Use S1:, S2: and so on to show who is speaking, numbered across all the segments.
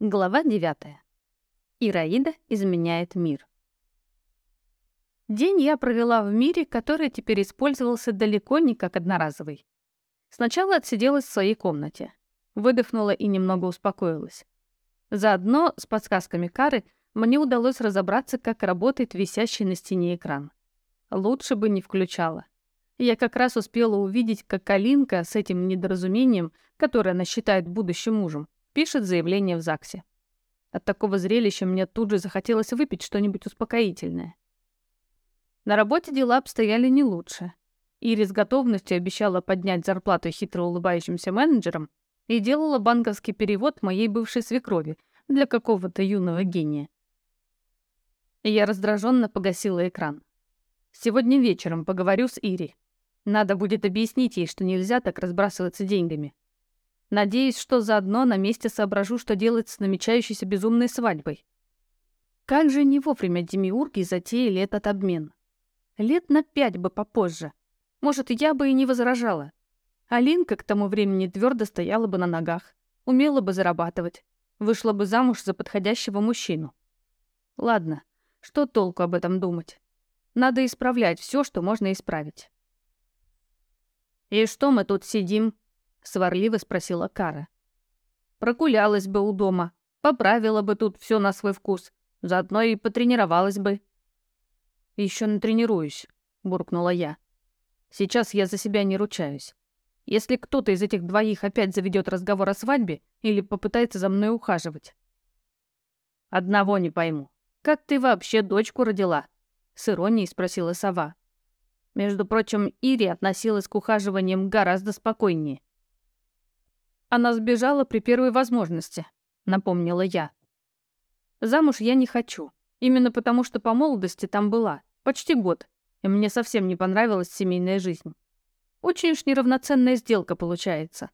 S1: Глава 9. Ираида изменяет мир. День я провела в мире, который теперь использовался далеко не как одноразовый. Сначала отсиделась в своей комнате. Выдохнула и немного успокоилась. Заодно с подсказками Кары мне удалось разобраться, как работает висящий на стене экран. Лучше бы не включала. Я как раз успела увидеть, как Алинка с этим недоразумением, которое она считает будущим мужем, пишет заявление в ЗАГСе. От такого зрелища мне тут же захотелось выпить что-нибудь успокоительное. На работе дела обстояли не лучше. Ири с готовностью обещала поднять зарплату хитро улыбающимся менеджерам и делала банковский перевод моей бывшей свекрови для какого-то юного гения. Я раздраженно погасила экран. Сегодня вечером поговорю с Ири. Надо будет объяснить ей, что нельзя так разбрасываться деньгами. Надеюсь, что заодно на месте соображу, что делать с намечающейся безумной свадьбой. Как же не вовремя демиурги затеяли этот обмен. Лет на пять бы попозже. Может, я бы и не возражала. Алинка к тому времени твердо стояла бы на ногах, умела бы зарабатывать, вышла бы замуж за подходящего мужчину. Ладно, что толку об этом думать? Надо исправлять все, что можно исправить. «И что мы тут сидим?» — сварливо спросила Кара. «Прогулялась бы у дома, поправила бы тут все на свой вкус, заодно и потренировалась бы». Еще натренируюсь», — буркнула я. «Сейчас я за себя не ручаюсь. Если кто-то из этих двоих опять заведет разговор о свадьбе или попытается за мной ухаживать». «Одного не пойму. Как ты вообще дочку родила?» — с иронией спросила сова. Между прочим, Ири относилась к ухаживаниям гораздо спокойнее. Она сбежала при первой возможности, напомнила я. Замуж я не хочу. Именно потому, что по молодости там была. Почти год. И мне совсем не понравилась семейная жизнь. Очень уж неравноценная сделка получается.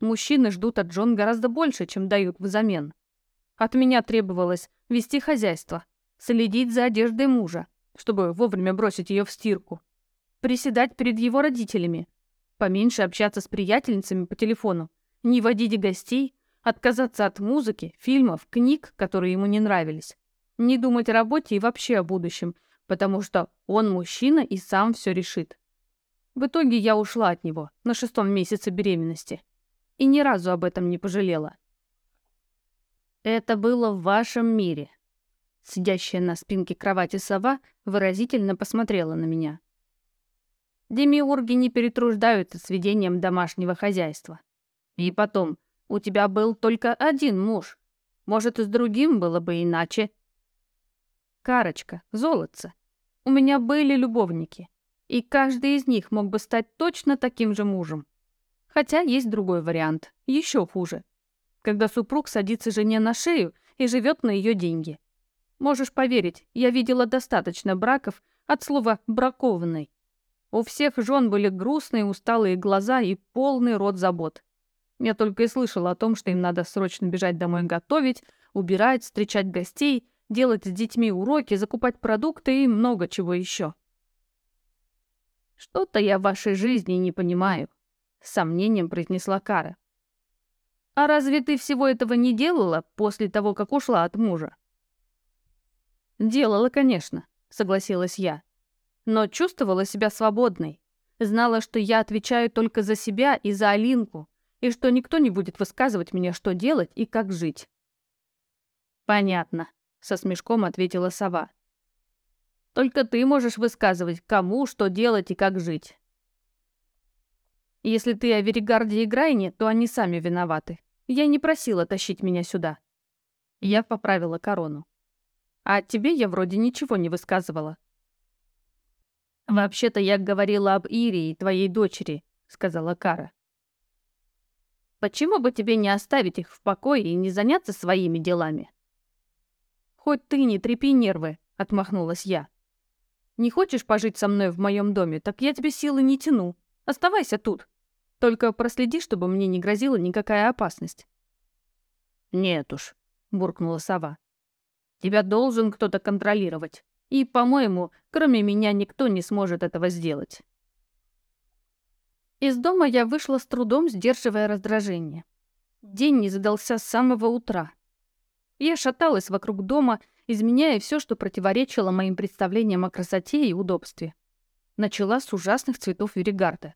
S1: Мужчины ждут от Джон гораздо больше, чем дают взамен. От меня требовалось вести хозяйство, следить за одеждой мужа, чтобы вовремя бросить ее в стирку, приседать перед его родителями, поменьше общаться с приятельницами по телефону не водить гостей, отказаться от музыки, фильмов, книг, которые ему не нравились, не думать о работе и вообще о будущем, потому что он мужчина и сам все решит. В итоге я ушла от него на шестом месяце беременности и ни разу об этом не пожалела. Это было в вашем мире. Сидящая на спинке кровати сова выразительно посмотрела на меня. Демиурги не перетруждаются с ведением домашнего хозяйства. И потом, у тебя был только один муж. Может, с другим было бы иначе. Карочка, золотце. У меня были любовники, и каждый из них мог бы стать точно таким же мужем. Хотя есть другой вариант, еще хуже. Когда супруг садится жене на шею и живет на ее деньги. Можешь поверить, я видела достаточно браков от слова «бракованный». У всех жен были грустные, усталые глаза и полный рот забот. Я только и слышала о том, что им надо срочно бежать домой готовить, убирать, встречать гостей, делать с детьми уроки, закупать продукты и много чего еще. «Что-то я в вашей жизни не понимаю», — с сомнением произнесла Кара. «А разве ты всего этого не делала после того, как ушла от мужа?» «Делала, конечно», — согласилась я. «Но чувствовала себя свободной. Знала, что я отвечаю только за себя и за Алинку, и что никто не будет высказывать мне, что делать и как жить. «Понятно», — со смешком ответила сова. «Только ты можешь высказывать, кому что делать и как жить. Если ты о Веригарде и Грайне, то они сами виноваты. Я не просила тащить меня сюда». Я поправила корону. «А тебе я вроде ничего не высказывала». «Вообще-то я говорила об Ире и твоей дочери», — сказала Кара. Почему бы тебе не оставить их в покое и не заняться своими делами? Хоть ты не трепи нервы, отмахнулась я. Не хочешь пожить со мной в моем доме, так я тебе силы не тяну. Оставайся тут. Только проследи, чтобы мне не грозила никакая опасность. Нет уж, буркнула сова. Тебя должен кто-то контролировать. И, по-моему, кроме меня никто не сможет этого сделать. Из дома я вышла с трудом, сдерживая раздражение. День не задался с самого утра. Я шаталась вокруг дома, изменяя все, что противоречило моим представлениям о красоте и удобстве. Начала с ужасных цветов веригарда.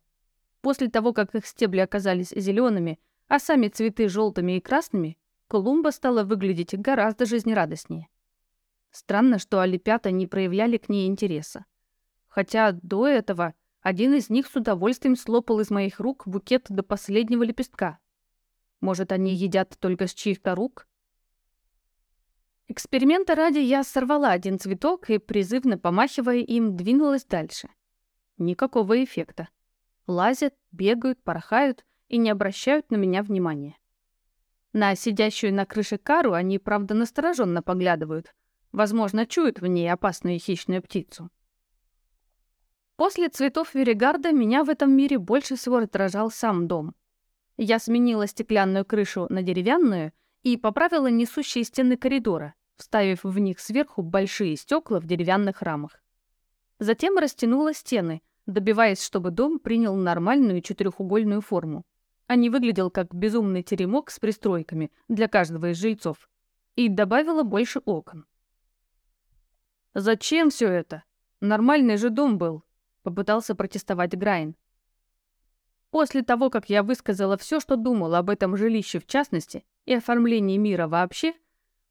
S1: После того, как их стебли оказались зелеными, а сами цветы желтыми и красными, клумба стала выглядеть гораздо жизнерадостнее. Странно, что олипята не проявляли к ней интереса. Хотя до этого один из них с удовольствием слопал из моих рук букет до последнего лепестка. Может, они едят только с чьих-то рук? Эксперимента ради я сорвала один цветок и, призывно помахивая им, двинулась дальше. Никакого эффекта. Лазят, бегают, порхают и не обращают на меня внимания. На сидящую на крыше кару они, правда, настороженно поглядывают. Возможно, чуют в ней опасную хищную птицу. После цветов Веригарда меня в этом мире больше всего раздражал сам дом. Я сменила стеклянную крышу на деревянную и поправила несущие стены коридора, вставив в них сверху большие стекла в деревянных рамах. Затем растянула стены, добиваясь, чтобы дом принял нормальную четырехугольную форму, а не выглядел как безумный теремок с пристройками для каждого из жильцов, и добавила больше окон. «Зачем все это? Нормальный же дом был», — попытался протестовать Грайн. После того, как я высказала все, что думала об этом жилище в частности и оформлении мира вообще,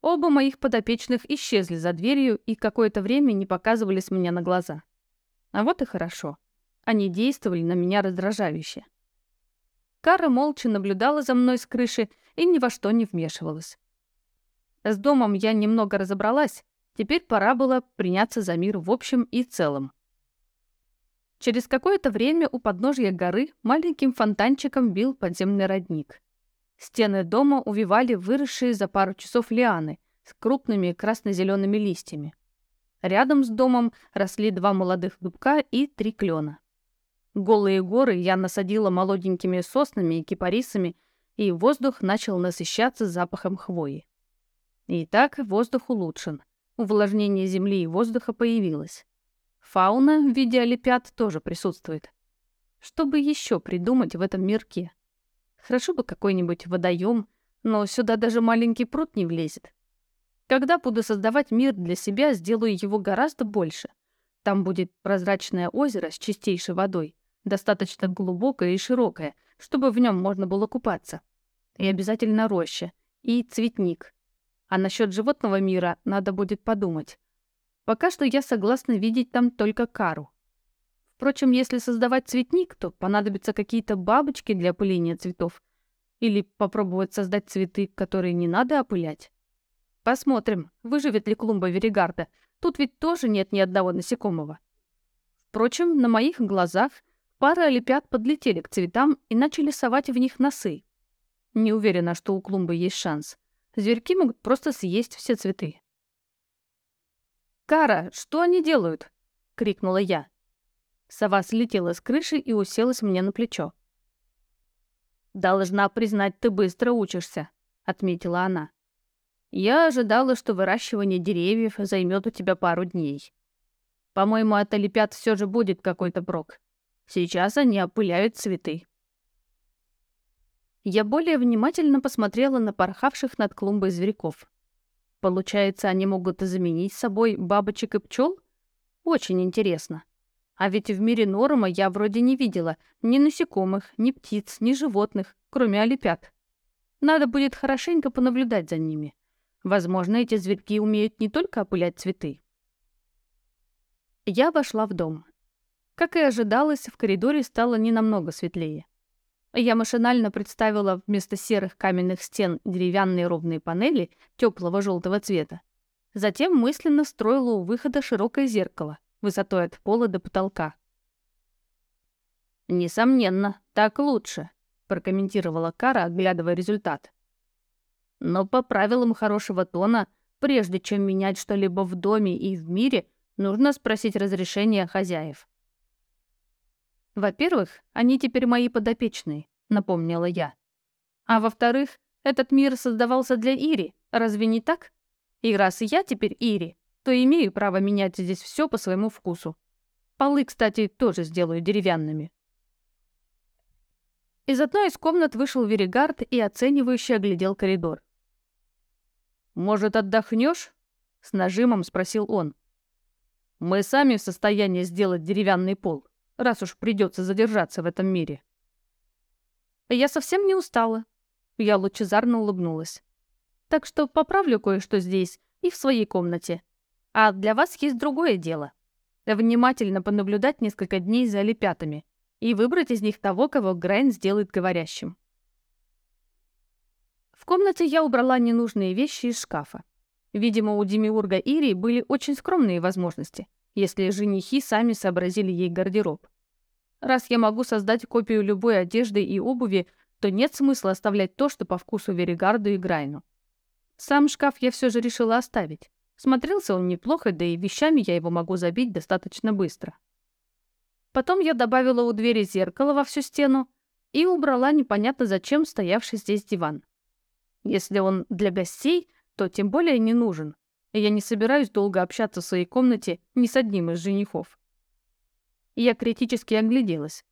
S1: оба моих подопечных исчезли за дверью и какое-то время не показывались мне на глаза. А вот и хорошо. Они действовали на меня раздражающе. Кара молча наблюдала за мной с крыши и ни во что не вмешивалась. С домом я немного разобралась, теперь пора было приняться за мир в общем и целом. Через какое-то время у подножья горы маленьким фонтанчиком бил подземный родник. Стены дома увивали выросшие за пару часов лианы с крупными красно-зелеными листьями. Рядом с домом росли два молодых дубка и три клена. Голые горы я насадила молоденькими соснами и кипарисами, и воздух начал насыщаться запахом хвои. Итак, воздух улучшен. Увлажнение земли и воздуха появилось. Фауна в виде олипят тоже присутствует. Что бы еще придумать в этом мирке? Хорошо бы какой-нибудь водоем, но сюда даже маленький пруд не влезет. Когда буду создавать мир для себя, сделаю его гораздо больше. Там будет прозрачное озеро с чистейшей водой, достаточно глубокое и широкое, чтобы в нем можно было купаться. И обязательно роща. И цветник. А насчет животного мира надо будет подумать. Пока что я согласна видеть там только кару. Впрочем, если создавать цветник, то понадобятся какие-то бабочки для опыления цветов. Или попробовать создать цветы, которые не надо опылять. Посмотрим, выживет ли клумба Веригарда. Тут ведь тоже нет ни одного насекомого. Впрочем, на моих глазах Пара олипят подлетели к цветам и начали совать в них носы. Не уверена, что у клумбы есть шанс. Зверьки могут просто съесть все цветы. «Кара, что они делают?» — крикнула я. Сова слетела с крыши и уселась мне на плечо. «Должна признать, ты быстро учишься», — отметила она. «Я ожидала, что выращивание деревьев займет у тебя пару дней. По-моему, от олипят все же будет какой-то прок. Сейчас они опыляют цветы. Я более внимательно посмотрела на порхавших над клумбой зверьков. Получается, они могут заменить собой бабочек и пчел? Очень интересно. А ведь в мире норма я вроде не видела ни насекомых, ни птиц, ни животных, кроме олипят. Надо будет хорошенько понаблюдать за ними. Возможно, эти зверьки умеют не только опылять цветы. Я вошла в дом. Как и ожидалось, в коридоре стало не намного светлее. Я машинально представила вместо серых каменных стен деревянные ровные панели теплого желтого цвета. Затем мысленно строила у выхода широкое зеркало, высотой от пола до потолка. «Несомненно, так лучше», — прокомментировала Кара, оглядывая результат. «Но по правилам хорошего тона, прежде чем менять что-либо в доме и в мире, нужно спросить разрешения хозяев. Во-первых, они теперь мои подопечные, напомнила я. А во-вторых, этот мир создавался для Ири, разве не так? И раз я теперь Ири, то имею право менять здесь все по своему вкусу. Полы, кстати, тоже сделаю деревянными. Из одной из комнат вышел Веригард и оценивающе оглядел коридор. «Может, отдохнешь?» — с нажимом спросил он. «Мы сами в состоянии сделать деревянный пол, раз уж придется задержаться в этом мире». Я совсем не устала. Я лучезарно улыбнулась. Так что поправлю кое-что здесь и в своей комнате. А для вас есть другое дело. Внимательно понаблюдать несколько дней за лепятами и выбрать из них того, кого Грайн сделает говорящим. В комнате я убрала ненужные вещи из шкафа. Видимо, у Демиурга Ирии были очень скромные возможности, если женихи сами сообразили ей гардероб. Раз я могу создать копию любой одежды и обуви, то нет смысла оставлять то, что по вкусу Веригарду и Грайну. Сам шкаф я все же решила оставить. Смотрелся он неплохо, да и вещами я его могу забить достаточно быстро. Потом я добавила у двери зеркало во всю стену и убрала непонятно зачем стоявший здесь диван. Если он для гостей, то тем более не нужен. Я не собираюсь долго общаться в своей комнате ни с одним из женихов. Я критически огляделась.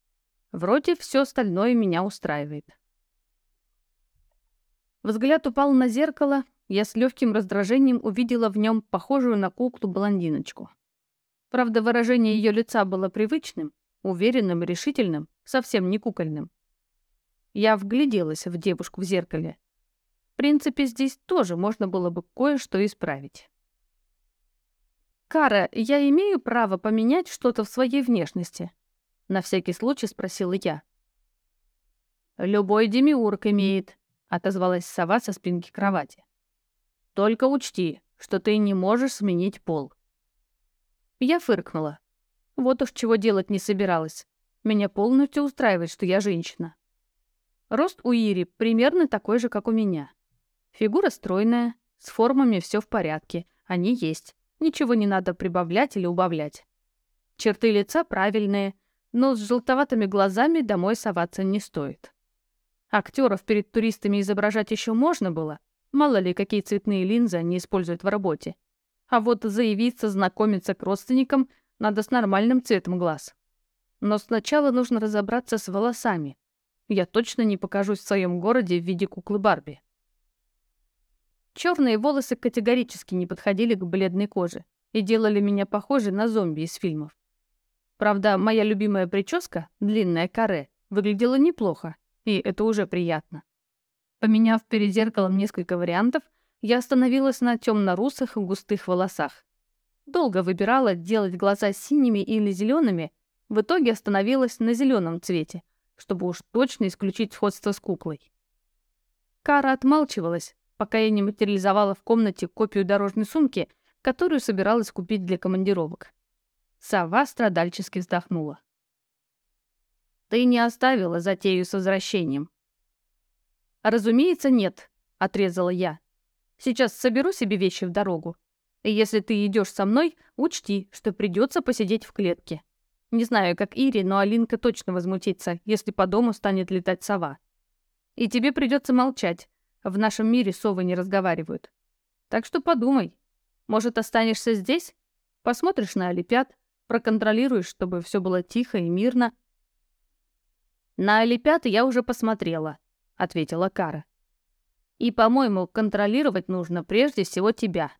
S1: Вроде все остальное меня устраивает. Взгляд упал на зеркало, я с легким раздражением увидела в нем похожую на куклу-блондиночку. Правда, выражение ее лица было привычным, уверенным и решительным, совсем не кукольным. Я вгляделась в девушку в зеркале. В принципе, здесь тоже можно было бы кое-что исправить. «Кара, я имею право поменять что-то в своей внешности?» На всякий случай спросила я. «Любой демиург имеет», — отозвалась сова со спинки кровати. «Только учти, что ты не можешь сменить пол». Я фыркнула. Вот уж чего делать не собиралась. Меня полностью устраивает, что я женщина. Рост у Ири примерно такой же, как у меня. Фигура стройная, с формами все в порядке, они есть. Ничего не надо прибавлять или убавлять. Черты лица правильные, но с желтоватыми глазами домой соваться не стоит. Актеров перед туристами изображать еще можно было, мало ли какие цветные линзы они используют в работе. А вот заявиться, знакомиться к родственникам надо с нормальным цветом глаз. Но сначала нужно разобраться с волосами. Я точно не покажусь в своем городе в виде куклы Барби. Черные волосы категорически не подходили к бледной коже и делали меня похожей на зомби из фильмов. Правда, моя любимая прическа, длинная каре, выглядела неплохо, и это уже приятно. Поменяв перед зеркалом несколько вариантов, я остановилась на темно-русых густых волосах. Долго выбирала, делать глаза синими или зелеными, в итоге остановилась на зеленом цвете, чтобы уж точно исключить сходство с куклой. Кара отмалчивалась, пока я не материализовала в комнате копию дорожной сумки, которую собиралась купить для командировок. Сова страдальчески вздохнула. «Ты не оставила затею с возвращением?» «Разумеется, нет», — отрезала я. «Сейчас соберу себе вещи в дорогу. И если ты идешь со мной, учти, что придется посидеть в клетке. Не знаю, как Ири, но Алинка точно возмутится, если по дому станет летать сова. И тебе придется молчать. В нашем мире совы не разговаривают. Так что подумай. Может, останешься здесь? Посмотришь на Олимпиад, проконтролируешь, чтобы все было тихо и мирно. На Олимпиад я уже посмотрела, ответила Кара. И, по-моему, контролировать нужно прежде всего тебя.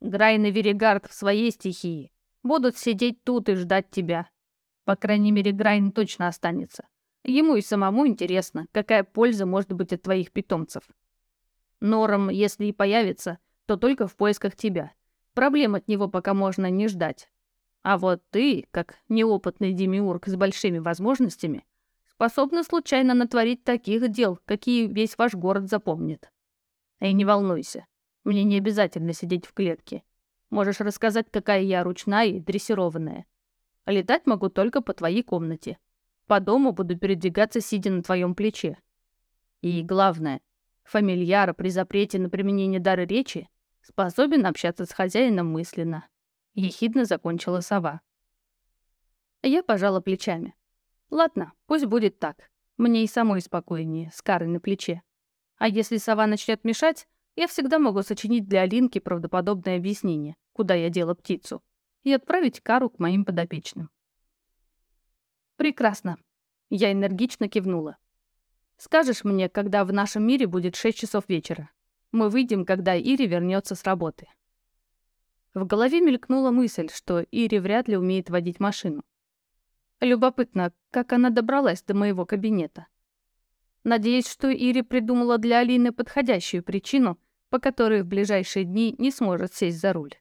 S1: Грайн и Веригард в своей стихии будут сидеть тут и ждать тебя. По крайней мере, Грайн точно останется. Ему и самому интересно, какая польза может быть от твоих питомцев. Нором, если и появится, то только в поисках тебя. Проблем от него пока можно не ждать. А вот ты, как неопытный демиург с большими возможностями, способна случайно натворить таких дел, какие весь ваш город запомнит. И не волнуйся, мне не обязательно сидеть в клетке. Можешь рассказать, какая я ручная и дрессированная. Летать могу только по твоей комнате. По дому буду передвигаться, сидя на твоем плече. И главное, фамильяра при запрете на применение дара речи способен общаться с хозяином мысленно. Ехидно закончила сова. Я пожала плечами. Ладно, пусть будет так. Мне и самой спокойнее, с карой на плече. А если сова начнет мешать, я всегда могу сочинить для Алинки правдоподобное объяснение, куда я дела птицу, и отправить кару к моим подопечным. Прекрасно. Я энергично кивнула. Скажешь мне, когда в нашем мире будет 6 часов вечера? Мы выйдем, когда Ири вернется с работы. В голове мелькнула мысль, что Ири вряд ли умеет водить машину. Любопытно, как она добралась до моего кабинета. Надеюсь, что Ири придумала для Алины подходящую причину, по которой в ближайшие дни не сможет сесть за руль.